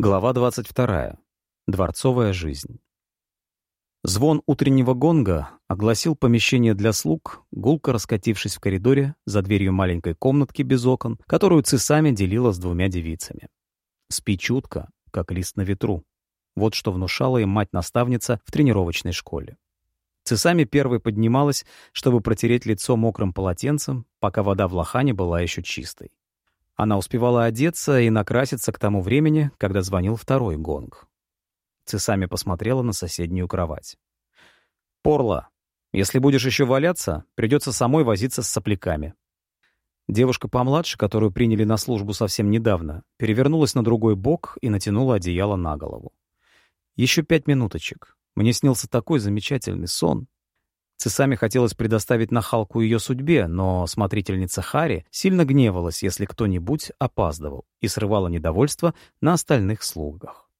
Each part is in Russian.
Глава 22. Дворцовая жизнь. Звон утреннего гонга огласил помещение для слуг, гулко раскатившись в коридоре за дверью маленькой комнатки без окон, которую Цесами делила с двумя девицами. Спи чутко, как лист на ветру. Вот что внушала им мать-наставница в тренировочной школе. Цесами первой поднималась, чтобы протереть лицо мокрым полотенцем, пока вода в лохане была еще чистой. Она успевала одеться и накраситься к тому времени, когда звонил второй гонг. Цесами посмотрела на соседнюю кровать. «Порла, если будешь еще валяться, придется самой возиться с сопляками». Девушка помладше, которую приняли на службу совсем недавно, перевернулась на другой бок и натянула одеяло на голову. «Еще пять минуточек. Мне снился такой замечательный сон». Цесами хотелось предоставить нахалку ее судьбе, но смотрительница Хари сильно гневалась, если кто-нибудь опаздывал, и срывала недовольство на остальных слугах.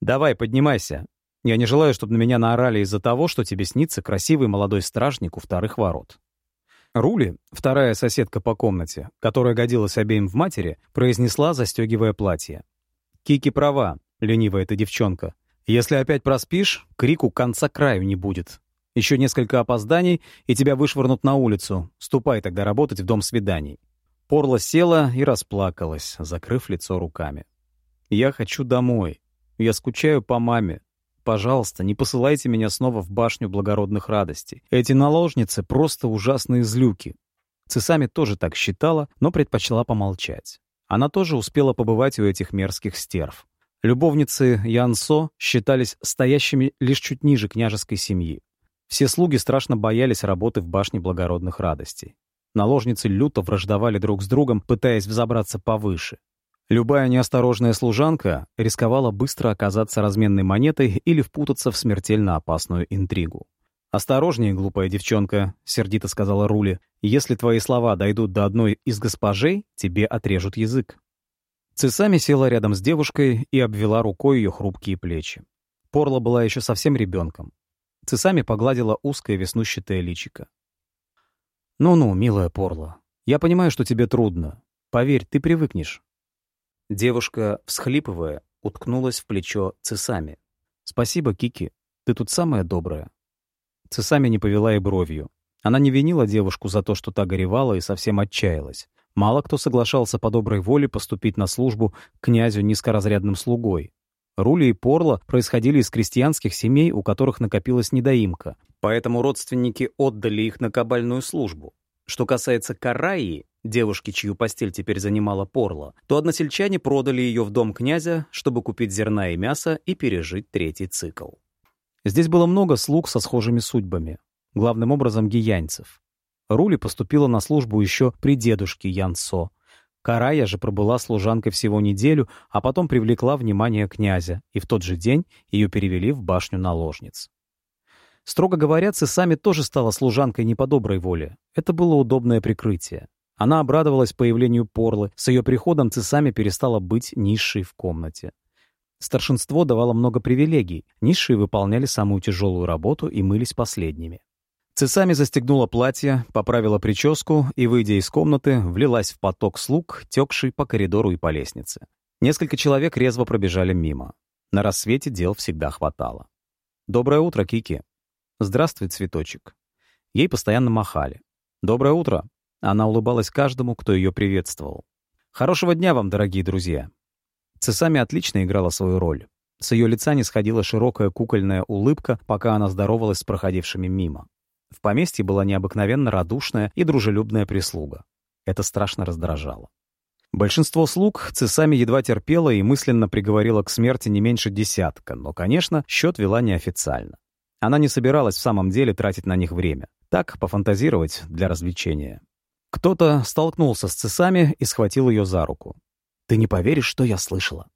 «Давай, поднимайся. Я не желаю, чтобы на меня наорали из-за того, что тебе снится красивый молодой стражник у вторых ворот». Рули, вторая соседка по комнате, которая годилась обеим в матери, произнесла, застегивая платье. «Кики права, ленивая эта девчонка. Если опять проспишь, крику конца краю не будет. Еще несколько опозданий, и тебя вышвырнут на улицу. Ступай тогда работать в дом свиданий». Порла села и расплакалась, закрыв лицо руками. «Я хочу домой. Я скучаю по маме. Пожалуйста, не посылайте меня снова в башню благородных радостей. Эти наложницы — просто ужасные злюки». Цесами тоже так считала, но предпочла помолчать. Она тоже успела побывать у этих мерзких стерв. Любовницы Янсо считались стоящими лишь чуть ниже княжеской семьи. Все слуги страшно боялись работы в башне благородных радостей. Наложницы люто враждовали друг с другом, пытаясь взобраться повыше. Любая неосторожная служанка рисковала быстро оказаться разменной монетой или впутаться в смертельно опасную интригу. «Осторожнее, глупая девчонка», — сердито сказала Рули. «Если твои слова дойдут до одной из госпожей, тебе отрежут язык». Цесами села рядом с девушкой и обвела рукой ее хрупкие плечи. Порла была еще совсем ребенком. Цесами погладила узкое веснущатое личико. «Ну-ну, милая Порла, я понимаю, что тебе трудно. Поверь, ты привыкнешь». Девушка, всхлипывая, уткнулась в плечо Цесами. «Спасибо, Кики, ты тут самая добрая». Цесами не повела и бровью. Она не винила девушку за то, что та горевала и совсем отчаялась. Мало кто соглашался по доброй воле поступить на службу князю низкоразрядным слугой. Рули и Порла происходили из крестьянских семей, у которых накопилась недоимка, поэтому родственники отдали их на кабальную службу. Что касается Караи, девушки, чью постель теперь занимала Порла, то односельчане продали ее в дом князя, чтобы купить зерна и мясо и пережить третий цикл. Здесь было много слуг со схожими судьбами, главным образом гиянцев. Рули поступила на службу еще при дедушке Янсо, Карая же пробыла служанкой всего неделю, а потом привлекла внимание князя, и в тот же день ее перевели в башню наложниц. Строго говоря, Цесами тоже стала служанкой не по доброй воле. Это было удобное прикрытие. Она обрадовалась появлению Порлы, с ее приходом Цесами перестала быть низшей в комнате. Старшинство давало много привилегий, низшие выполняли самую тяжелую работу и мылись последними. Цесами застегнула платье, поправила прическу и, выйдя из комнаты, влилась в поток слуг, текший по коридору и по лестнице. Несколько человек резво пробежали мимо. На рассвете дел всегда хватало. «Доброе утро, Кики!» «Здравствуй, цветочек!» Ей постоянно махали. «Доброе утро!» Она улыбалась каждому, кто ее приветствовал. «Хорошего дня вам, дорогие друзья!» Цесами отлично играла свою роль. С ее лица не сходила широкая кукольная улыбка, пока она здоровалась с проходившими мимо. В поместье была необыкновенно радушная и дружелюбная прислуга. Это страшно раздражало. Большинство слуг Цесами едва терпела и мысленно приговорила к смерти не меньше десятка, но, конечно, счет вела неофициально. Она не собиралась в самом деле тратить на них время. Так, пофантазировать для развлечения. Кто-то столкнулся с Цесами и схватил ее за руку. «Ты не поверишь, что я слышала?»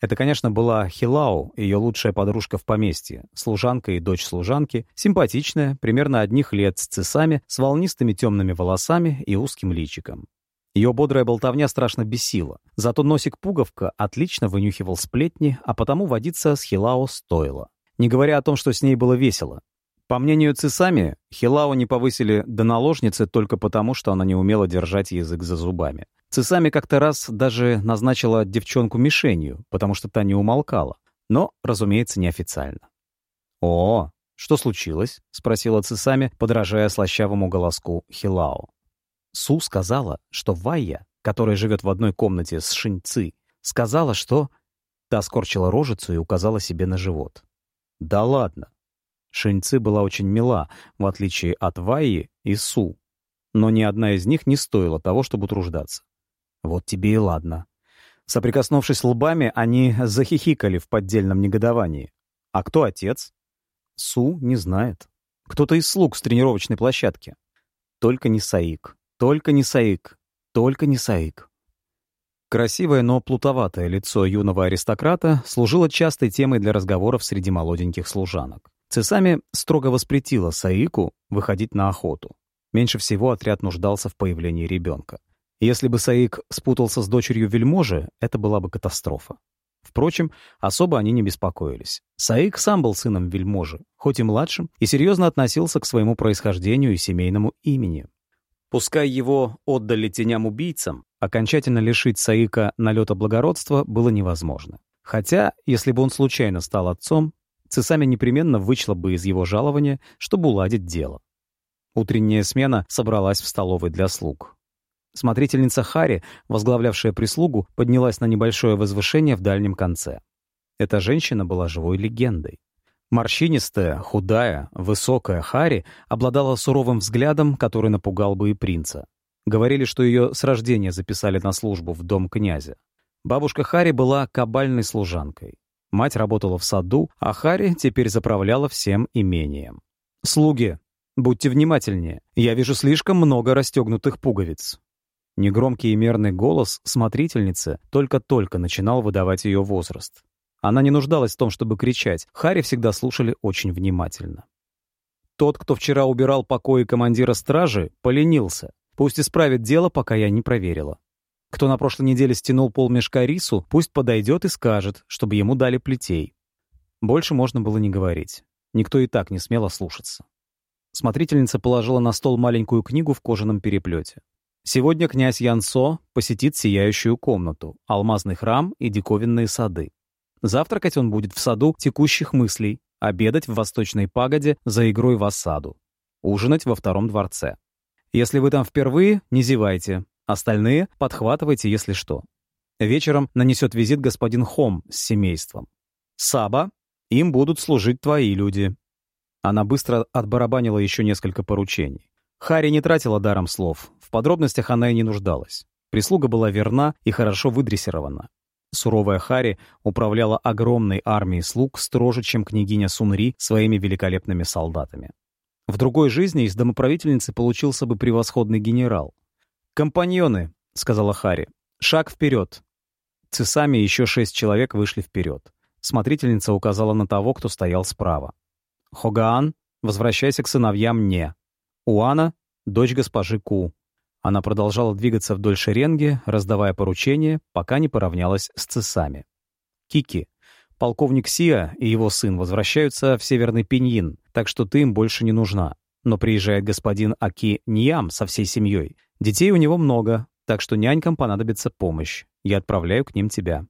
Это, конечно, была Хилау, ее лучшая подружка в поместье, служанка и дочь служанки, симпатичная, примерно одних лет, с цесами, с волнистыми темными волосами и узким личиком. Ее бодрая болтовня страшно бесила, зато носик-пуговка отлично вынюхивал сплетни, а потому водиться с Хилао стоило. Не говоря о том, что с ней было весело. По мнению Цисами, Хилао не повысили до наложницы только потому, что она не умела держать язык за зубами. Цесами как-то раз даже назначила девчонку мишенью, потому что та не умолкала. Но, разумеется, неофициально. «О, что случилось?» — спросила Цесами, подражая слащавому голоску Хилао. Су сказала, что Вайя, которая живет в одной комнате с Шиньци, сказала, что... Та скорчила рожицу и указала себе на живот. «Да ладно!» Шиньци была очень мила, в отличие от Вайи и Су. Но ни одна из них не стоила того, чтобы утруждаться. Вот тебе и ладно. Соприкоснувшись лбами, они захихикали в поддельном негодовании. А кто отец? Су не знает. Кто-то из слуг с тренировочной площадки. Только не Саик. Только не Саик. Только не Саик. Красивое, но плутоватое лицо юного аристократа служило частой темой для разговоров среди молоденьких служанок. Цесами строго воспретила Саику выходить на охоту. Меньше всего отряд нуждался в появлении ребенка. Если бы Саик спутался с дочерью вельможи, это была бы катастрофа. Впрочем, особо они не беспокоились. Саик сам был сыном вельможи, хоть и младшим, и серьезно относился к своему происхождению и семейному имени. Пускай его отдали теням-убийцам, окончательно лишить Саика налета благородства было невозможно. Хотя, если бы он случайно стал отцом, Цесами непременно вычла бы из его жалования, чтобы уладить дело. Утренняя смена собралась в столовой для слуг. Смотрительница Хари, возглавлявшая прислугу, поднялась на небольшое возвышение в дальнем конце. Эта женщина была живой легендой. Морщинистая, худая, высокая Хари обладала суровым взглядом, который напугал бы и принца. Говорили, что ее с рождения записали на службу в дом князя. Бабушка Хари была кабальной служанкой. Мать работала в саду, а Хари теперь заправляла всем имением. «Слуги, будьте внимательнее. Я вижу слишком много расстегнутых пуговиц. Негромкий и мерный голос смотрительницы только-только начинал выдавать ее возраст. Она не нуждалась в том, чтобы кричать. Хари всегда слушали очень внимательно. Тот, кто вчера убирал покои командира стражи, поленился. Пусть исправит дело, пока я не проверила. Кто на прошлой неделе стянул полмешка рису, пусть подойдет и скажет, чтобы ему дали плетей. Больше можно было не говорить. Никто и так не смел ослушаться. Смотрительница положила на стол маленькую книгу в кожаном переплете. Сегодня князь Янсо посетит сияющую комнату, алмазный храм и диковинные сады. Завтракать он будет в саду текущих мыслей, обедать в восточной пагоде за игрой в осаду, ужинать во втором дворце. Если вы там впервые, не зевайте, остальные подхватывайте, если что. Вечером нанесет визит господин Хом с семейством. Саба, им будут служить твои люди. Она быстро отбарабанила еще несколько поручений. Хари не тратила даром слов, в подробностях она и не нуждалась. Прислуга была верна и хорошо выдрессирована. Суровая Хари управляла огромной армией слуг строже, чем княгиня Сунри своими великолепными солдатами. В другой жизни из домоправительницы получился бы превосходный генерал. «Компаньоны», — сказала Хари, — «шаг вперед». Цесами еще шесть человек вышли вперед. Смотрительница указала на того, кто стоял справа. «Хогаан, возвращайся к сыновьям не. Уана — дочь госпожи Ку. Она продолжала двигаться вдоль шеренги, раздавая поручения, пока не поравнялась с цесами. «Кики, полковник Сиа и его сын возвращаются в Северный Пиньин, так что ты им больше не нужна. Но приезжает господин Аки Ниям со всей семьей. Детей у него много, так что нянькам понадобится помощь. Я отправляю к ним тебя».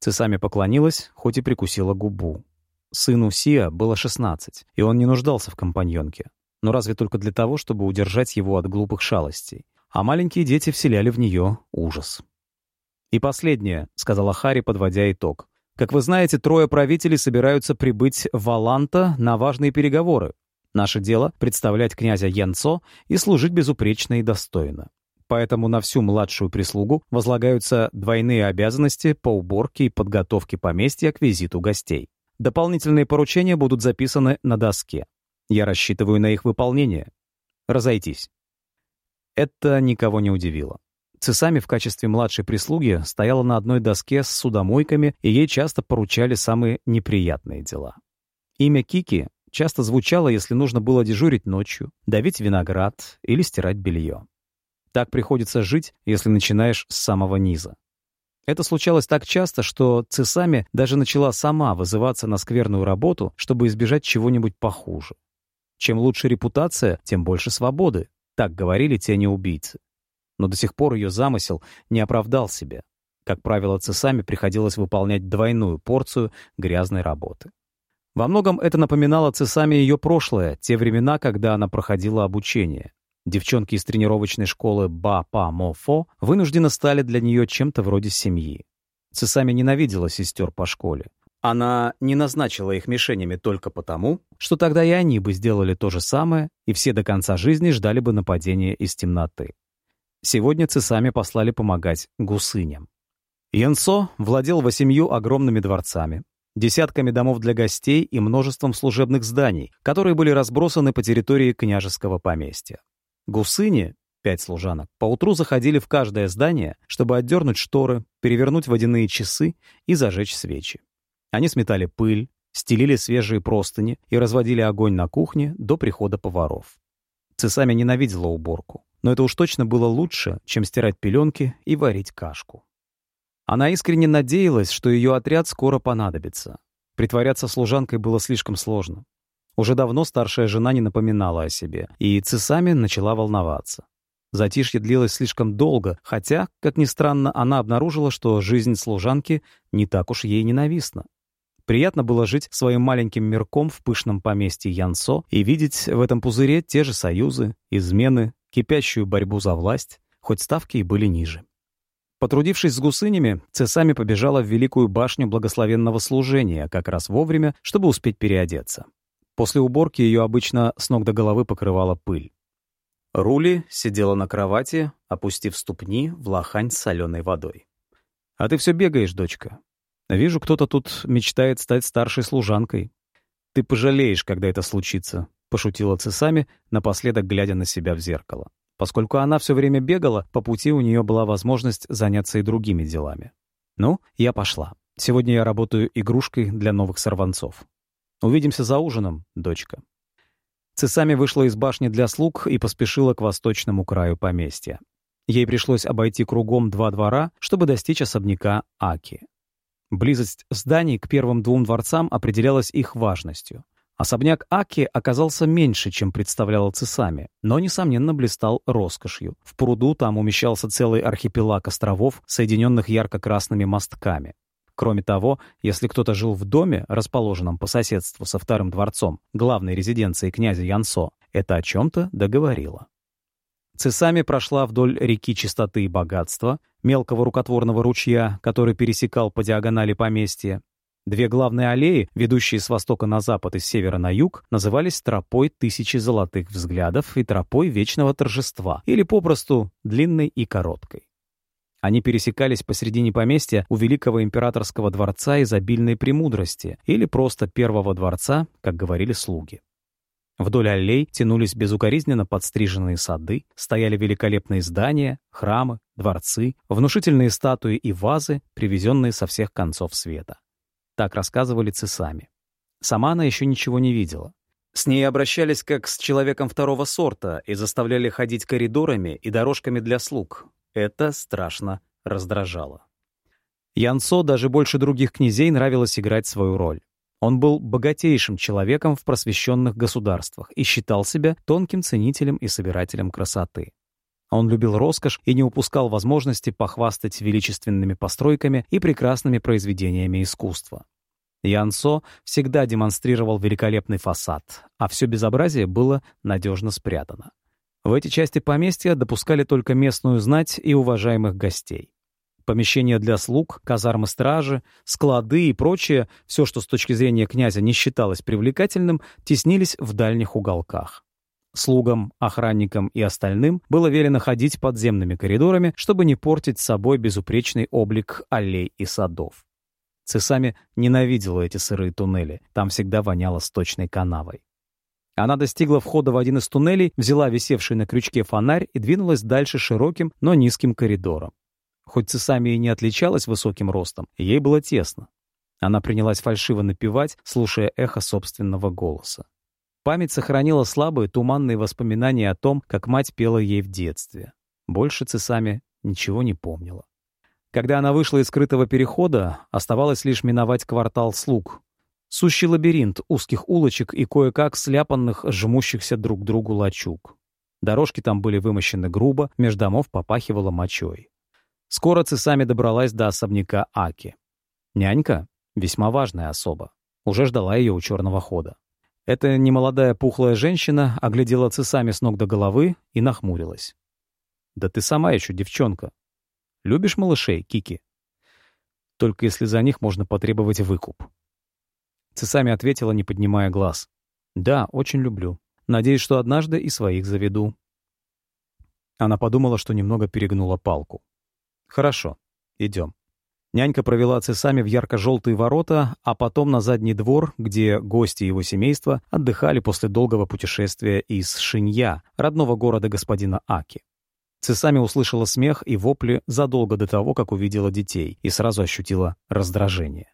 Цесами поклонилась, хоть и прикусила губу. Сыну Сиа было 16, и он не нуждался в компаньонке но разве только для того, чтобы удержать его от глупых шалостей. А маленькие дети вселяли в нее ужас. «И последнее», — сказала Хари, подводя итог. «Как вы знаете, трое правителей собираются прибыть в Аланта на важные переговоры. Наше дело — представлять князя Янцо и служить безупречно и достойно. Поэтому на всю младшую прислугу возлагаются двойные обязанности по уборке и подготовке поместья к визиту гостей. Дополнительные поручения будут записаны на доске. Я рассчитываю на их выполнение. Разойтись. Это никого не удивило. Цесами в качестве младшей прислуги стояла на одной доске с судомойками, и ей часто поручали самые неприятные дела. Имя Кики часто звучало, если нужно было дежурить ночью, давить виноград или стирать белье. Так приходится жить, если начинаешь с самого низа. Это случалось так часто, что Цесами даже начала сама вызываться на скверную работу, чтобы избежать чего-нибудь похуже. Чем лучше репутация, тем больше свободы. Так говорили тени-убийцы. но до сих пор ее замысел не оправдал себя. Как правило, Цесами приходилось выполнять двойную порцию грязной работы. Во многом это напоминало Цесами ее прошлое, те времена, когда она проходила обучение. Девчонки из тренировочной школы Ба-Па-Мо-Фо вынуждены стали для нее чем-то вроде семьи. Цесами ненавидела сестер по школе. Она не назначила их мишенями только потому, что тогда и они бы сделали то же самое, и все до конца жизни ждали бы нападения из темноты. Сегодня Цесами послали помогать гусыням. Янсо владел восемью огромными дворцами, десятками домов для гостей и множеством служебных зданий, которые были разбросаны по территории княжеского поместья. Гусыни, пять служанок, поутру заходили в каждое здание, чтобы отдернуть шторы, перевернуть водяные часы и зажечь свечи. Они сметали пыль, стелили свежие простыни и разводили огонь на кухне до прихода поваров. Цесами ненавидела уборку, но это уж точно было лучше, чем стирать пеленки и варить кашку. Она искренне надеялась, что ее отряд скоро понадобится. Притворяться служанкой было слишком сложно. Уже давно старшая жена не напоминала о себе, и Цесами начала волноваться. Затишье длилось слишком долго, хотя, как ни странно, она обнаружила, что жизнь служанки не так уж ей ненавистна. Приятно было жить своим маленьким мирком в пышном поместье Янсо и видеть в этом пузыре те же союзы, измены, кипящую борьбу за власть, хоть ставки и были ниже. Потрудившись с гусынями, Цесами побежала в Великую башню благословенного служения как раз вовремя, чтобы успеть переодеться. После уборки ее обычно с ног до головы покрывала пыль. Рули сидела на кровати, опустив ступни в лохань с соленой водой. «А ты все бегаешь, дочка. Вижу, кто-то тут мечтает стать старшей служанкой. Ты пожалеешь, когда это случится», — пошутила Цесами, напоследок глядя на себя в зеркало. Поскольку она все время бегала, по пути у нее была возможность заняться и другими делами. «Ну, я пошла. Сегодня я работаю игрушкой для новых сорванцов. Увидимся за ужином, дочка». Цесами вышла из башни для слуг и поспешила к восточному краю поместья. Ей пришлось обойти кругом два двора, чтобы достичь особняка Аки. Близость зданий к первым двум дворцам определялась их важностью. Особняк Аки оказался меньше, чем представляла Цесами, но, несомненно, блистал роскошью. В пруду там умещался целый архипелаг островов, соединенных ярко-красными мостками. Кроме того, если кто-то жил в доме, расположенном по соседству со вторым дворцом, главной резиденцией князя Янсо, это о чем-то договорило. Цесами прошла вдоль реки чистоты и богатства, мелкого рукотворного ручья, который пересекал по диагонали поместья. Две главные аллеи, ведущие с востока на запад и с севера на юг, назывались тропой тысячи золотых взглядов и тропой вечного торжества, или попросту длинной и короткой. Они пересекались посредине поместья у Великого Императорского дворца изобильной премудрости или просто Первого дворца, как говорили слуги. Вдоль аллей тянулись безукоризненно подстриженные сады, стояли великолепные здания, храмы, дворцы, внушительные статуи и вазы, привезенные со всех концов света. Так рассказывали цесами. Сама она еще ничего не видела. С ней обращались как с человеком второго сорта и заставляли ходить коридорами и дорожками для слуг, это страшно раздражало. Янсо даже больше других князей нравилось играть свою роль. Он был богатейшим человеком в просвещенных государствах и считал себя тонким ценителем и собирателем красоты. Он любил роскошь и не упускал возможности похвастать величественными постройками и прекрасными произведениями искусства. Янсо всегда демонстрировал великолепный фасад, а все безобразие было надежно спрятано. В эти части поместья допускали только местную знать и уважаемых гостей. Помещения для слуг, казармы стражи, склады и прочее, все, что с точки зрения князя не считалось привлекательным, теснились в дальних уголках. Слугам, охранникам и остальным было велено ходить подземными коридорами, чтобы не портить с собой безупречный облик аллей и садов. Цесами ненавидела эти сырые туннели, там всегда воняло сточной канавой. Она достигла входа в один из туннелей, взяла висевший на крючке фонарь и двинулась дальше широким, но низким коридором. Хоть Цесами и не отличалась высоким ростом, ей было тесно. Она принялась фальшиво напевать, слушая эхо собственного голоса. Память сохранила слабые туманные воспоминания о том, как мать пела ей в детстве. Больше Цесами ничего не помнила. Когда она вышла из скрытого перехода, оставалось лишь миновать квартал слуг, Сущий лабиринт узких улочек и кое-как сляпанных, жмущихся друг к другу лачуг. Дорожки там были вымощены грубо, меж домов попахивало мочой. Скоро Цесами добралась до особняка Аки. Нянька, весьма важная особа, уже ждала ее у черного хода. Эта немолодая пухлая женщина оглядела Цесами с ног до головы и нахмурилась. «Да ты сама еще девчонка. Любишь малышей, Кики?» «Только если за них можно потребовать выкуп». Цесами ответила, не поднимая глаз. «Да, очень люблю. Надеюсь, что однажды и своих заведу». Она подумала, что немного перегнула палку. «Хорошо, идем». Нянька провела цесами в ярко-желтые ворота, а потом на задний двор, где гости его семейства отдыхали после долгого путешествия из Шинья, родного города господина Аки. Цесами услышала смех и вопли задолго до того, как увидела детей, и сразу ощутила раздражение.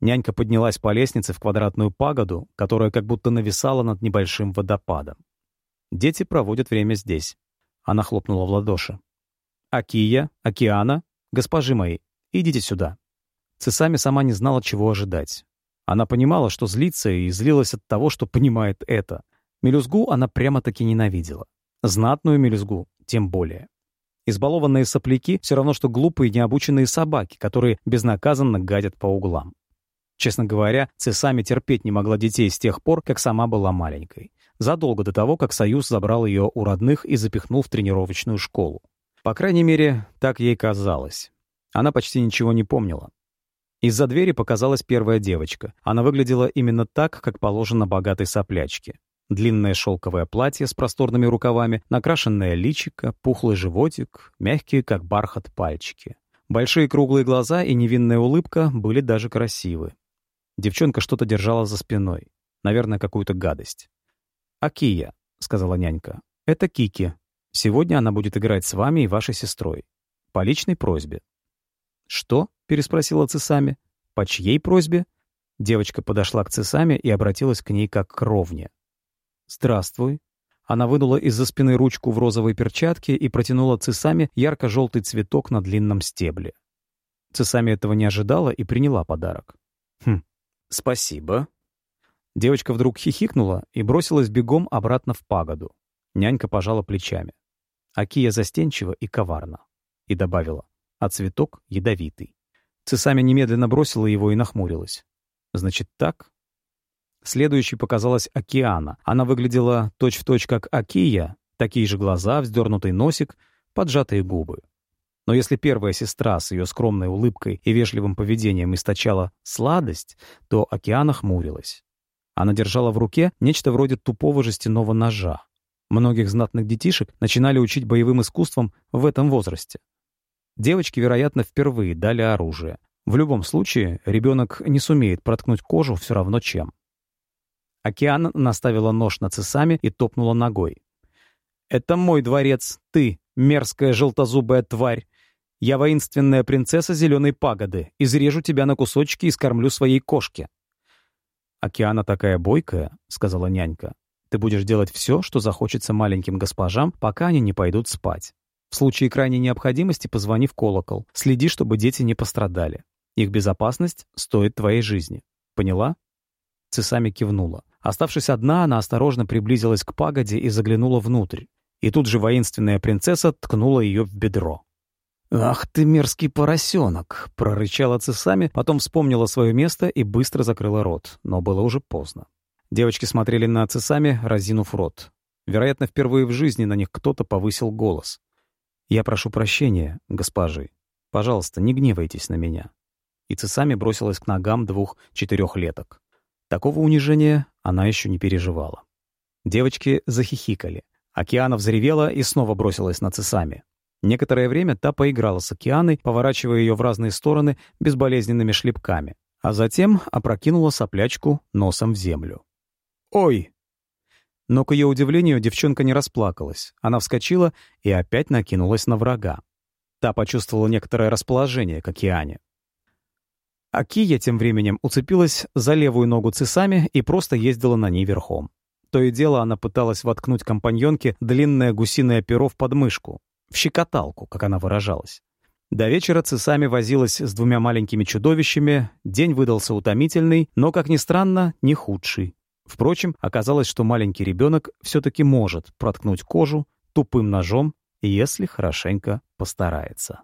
Нянька поднялась по лестнице в квадратную пагоду, которая как будто нависала над небольшим водопадом. «Дети проводят время здесь». Она хлопнула в ладоши. «Акия, Океана, госпожи мои, идите сюда». Цесами сама не знала, чего ожидать. Она понимала, что злится, и злилась от того, что понимает это. Мелюзгу она прямо-таки ненавидела. Знатную мелюзгу тем более. Избалованные сопляки — все равно, что глупые необученные собаки, которые безнаказанно гадят по углам. Честно говоря, Цесами терпеть не могла детей с тех пор, как сама была маленькой. Задолго до того, как Союз забрал ее у родных и запихнул в тренировочную школу. По крайней мере, так ей казалось. Она почти ничего не помнила. Из-за двери показалась первая девочка. Она выглядела именно так, как положено богатой соплячке. Длинное шелковое платье с просторными рукавами, накрашенное личико, пухлый животик, мягкие, как бархат, пальчики. Большие круглые глаза и невинная улыбка были даже красивы. Девчонка что-то держала за спиной. Наверное, какую-то гадость. «Акия», — сказала нянька, — «это Кики. Сегодня она будет играть с вами и вашей сестрой. По личной просьбе». «Что?» — переспросила Цесами. «По чьей просьбе?» Девочка подошла к Цесами и обратилась к ней как к ровне. «Здравствуй». Она вынула из-за спины ручку в розовой перчатке и протянула Цесами ярко-желтый цветок на длинном стебле. Цесами этого не ожидала и приняла подарок. «Хм, «Спасибо». Девочка вдруг хихикнула и бросилась бегом обратно в пагоду. Нянька пожала плечами. Акия застенчива и коварна. И добавила, а цветок ядовитый. Цесами немедленно бросила его и нахмурилась. «Значит, так?» Следующей показалась Океана. Она выглядела точь-в-точь точь как Акия, такие же глаза, вздернутый носик, поджатые губы. Но если первая сестра с ее скромной улыбкой и вежливым поведением источала сладость, то Океана хмурилась. Она держала в руке нечто вроде тупого жестяного ножа. Многих знатных детишек начинали учить боевым искусствам в этом возрасте. Девочки, вероятно, впервые дали оружие. В любом случае, ребенок не сумеет проткнуть кожу все равно чем. Океан наставила нож на цесами и топнула ногой. «Это мой дворец, ты, мерзкая желтозубая тварь. Я воинственная принцесса зеленой пагоды, изрежу тебя на кусочки и скормлю своей кошке». «Океана такая бойкая», — сказала нянька. «Ты будешь делать все, что захочется маленьким госпожам, пока они не пойдут спать. В случае крайней необходимости позвони в колокол. Следи, чтобы дети не пострадали. Их безопасность стоит твоей жизни. Поняла?» Цесами кивнула. Оставшись одна, она осторожно приблизилась к пагоде и заглянула внутрь. И тут же воинственная принцесса ткнула ее в бедро. «Ах ты мерзкий поросенок!» — прорычала Цесами, потом вспомнила свое место и быстро закрыла рот, но было уже поздно. Девочки смотрели на Цесами, разинув рот. Вероятно, впервые в жизни на них кто-то повысил голос. «Я прошу прощения, госпожи. Пожалуйста, не гневайтесь на меня». И Цесами бросилась к ногам двух четырехлеток. Такого унижения она еще не переживала. Девочки захихикали. Океана взревела и снова бросилась на Цесами. Некоторое время та поиграла с океаной, поворачивая ее в разные стороны безболезненными шлепками, а затем опрокинула соплячку носом в землю. «Ой!» Но, к ее удивлению, девчонка не расплакалась. Она вскочила и опять накинулась на врага. Та почувствовала некоторое расположение к океане. Акия тем временем уцепилась за левую ногу цесами и просто ездила на ней верхом. То и дело она пыталась воткнуть компаньонке длинное гусиное перо в подмышку, в щекоталку, как она выражалась. До вечера Цесами возилась с двумя маленькими чудовищами, день выдался утомительный, но, как ни странно, не худший. Впрочем, оказалось, что маленький ребенок все-таки может проткнуть кожу тупым ножом, если хорошенько постарается.